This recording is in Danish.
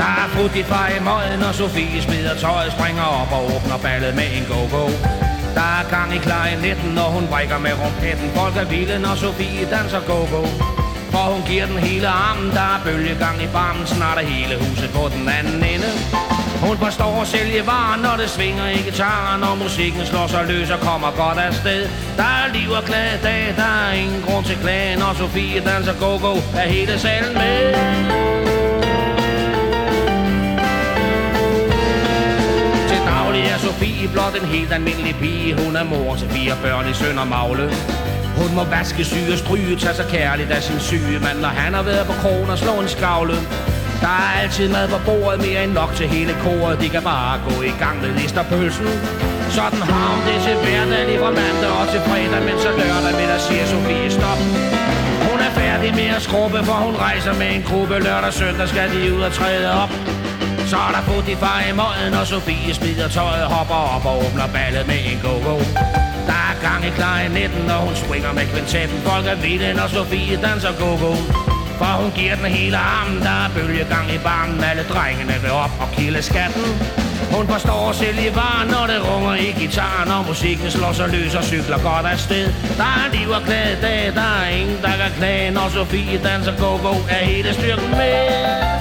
Der er fut i fej i møden, og Sofie smider tøjet, springer op og åbner ballet med en go-go. Der er gang i klarinetten, når hun brækker med rumpetten. Folk er vilde, når Sofie danser go-go. For hun giver den hele armen, der er bølgegang i barmen, snart er hele huset på den anden ende. Hun forstår at sælge varer, når det svinger i gitaren Når musikken slår sig løs og kommer godt afsted Der er liv og glad dag, der er ingen grund til klagen Når Sofie danser go-go, er hele salen med Sofie blot en helt almindelig pige Hun er mor til fire børn i søn og magle hun må vaske, syge og stryge, tage sig kærligt af sin syge mand, når han har været på krogen og slå en skavle. Der er altid mad på bordet, mere end nok til hele koret. De kan bare gå i gang med listerpølsen. Sådan har hun det til hverdag, lige fra mandag og til fredag, men så lørdag middag siger Sofie stop. Hun er færdig med at skrubbe, for hun rejser med en gruppe. Lørdag søndag skal de ud og træde op. Så er der fået de far i møden, og Sofie smider tøjet, hopper op og åbner ballet med en go-go. Der er gang i klarinetten, og hun springer med kvintetten. Folk er vilde, når Sofie danser go-go. For hun giver den hele armen, der er bølgegang i barmen Alle drengene vil op og kilde skatten Hun forstår selv i varen, når det runger i gitaren Og musikken slår sig løs og cykler godt afsted Der er liv og glade dag, der er ingen, der kan klage Når Sofie danser go-go, er hele styrken med